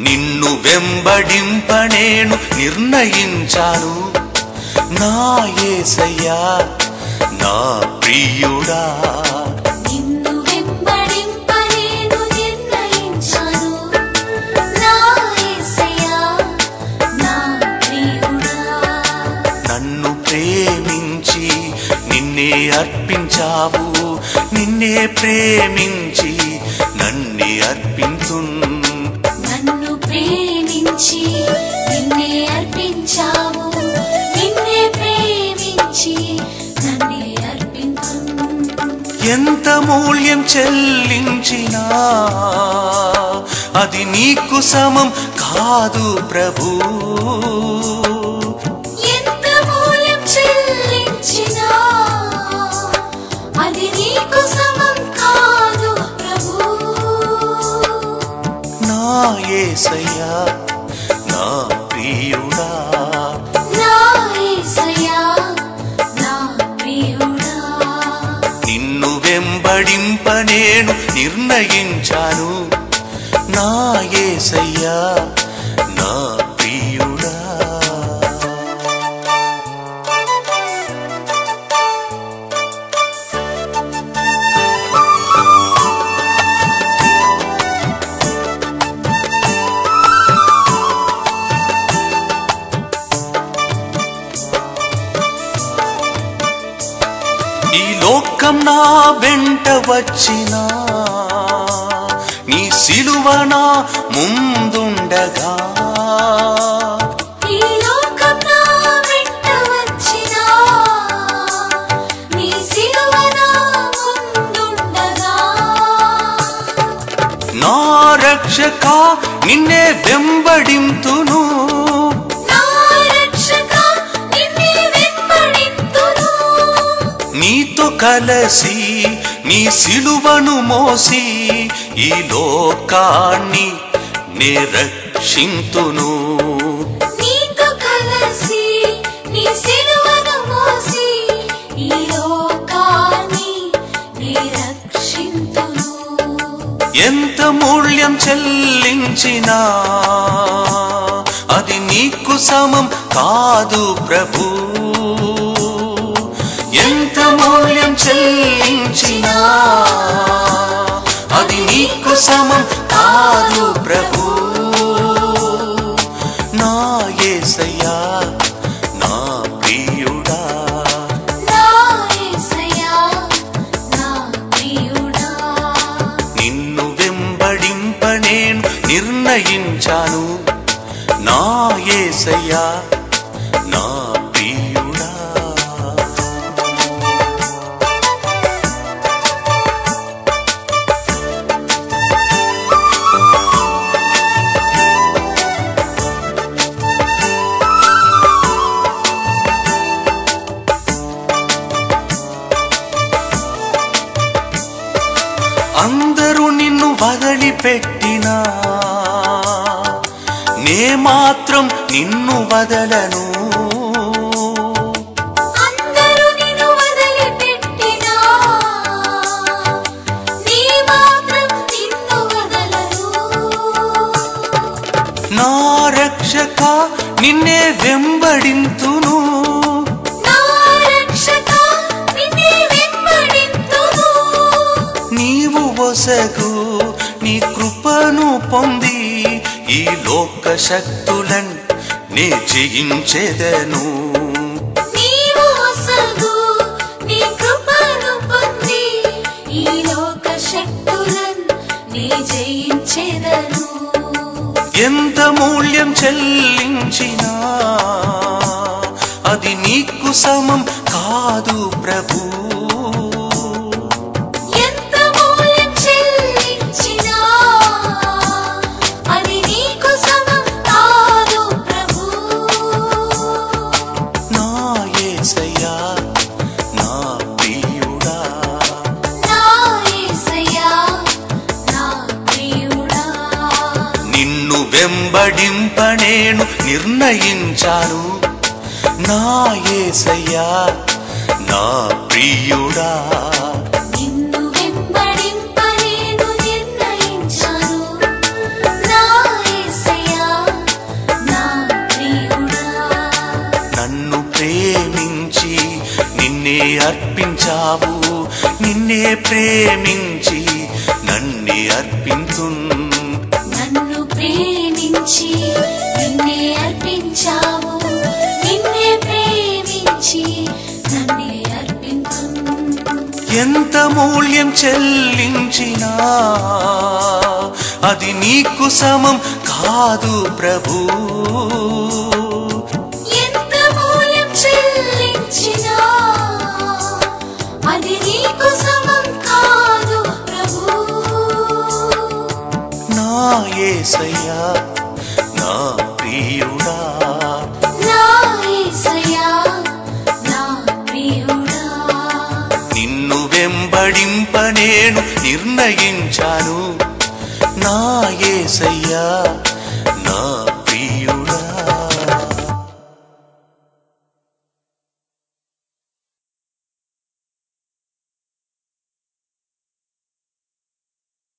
నిన్ను వెంబడింప నేను నిర్ణయించాను. నా యేసయ్యా నా ప్రియుడా. నన్ను ప్రేమించి నిన్నే అర్పించావు. నిన్నే ప్రేమించి నన్నే అర్పించున్ నన్ను ప్రేమించి నిన్నే అర్పించావు నిన్నే ప్రేమించి నన్నే అర్పించు. ఎంత మూల్యం చెల్లించినా అది నీకు సమం కాదు ప్రభూ. ఎంత మూల్యం చెల్లించినా అది నీకు సమం కాదు ప్రభు. నా యేసయ్యా నా ప్రియుడా. నిన్ను వెంబడింప నేను నిర్ణయించాను. నా యేసయ్యా నా లోకం నా వెంట వచ్చినా నీ సిలువ నా ముందుండగా. నా రక్షక నిన్నే వెంబడింతును. కలసి నీ సిలువను మోసి ఈ లోకాన్ని నే రక్షింతును. నీతో కలసి నీ సిలువను మోసి ఈ లోకాన్ని నీ రక్షింతును. ఎంత మూల్యం చెల్లించినా అది నీకు సమం కాదు ప్రభు. మూల్యం చెల్లించినా అది నీకు సమం కాదు ప్రభు. నా యేసయ్యా నా ప్రియుడా. నా నిన్ను వెంబడింప నేను నిర్ణయించాను. వదిలిపెట్టినా నే మాత్రం నిన్ను వదలను. నీ రక్షక నిన్నే వెంబడింతును. నా రక్షక నిన్నే వెంబడింతును. నీవు వసగు నీ కృపను పొంది ఈ లోక శక్తులన్ నే జయించెదను. ఎంత మూల్యం చెల్లించినా అది నీకు సమం కాదు ప్రభు. నిన్ను వెంబడింపనేను నిర్ణయించాను. నా ఏసయ్యా నా ప్రియుడా. నన్ను ప్రేమించి నిన్నే అర్పించావు. నిన్నే ప్రేమించి నన్నే అర్పించున్నా ప్రేమించి నిన్నే అర్పించావు నిన్నే ప్రేమించి నన్నే అర్పించు. ఎంత మూల్యం చెల్లించినా అది నీకు సమం కాదు ప్రభూ. యేసయ్యా నా ప్రియుడా. నా యేసయ్యా నా ప్రియుడా. నిన్ను వెంబడింప నేను నిర్ణయించాను. నా యేసయ్యా నా